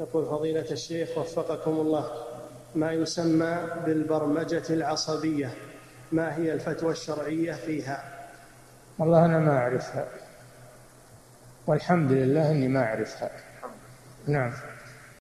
يقول فضيلة الشيخ وفقكم الله ما يسمى بالبرمجة العصبية؟ ما هي الفتوى الشرعية فيها؟ والله أنا ما أعرفها والحمد لله أني ما أعرفها. نعم.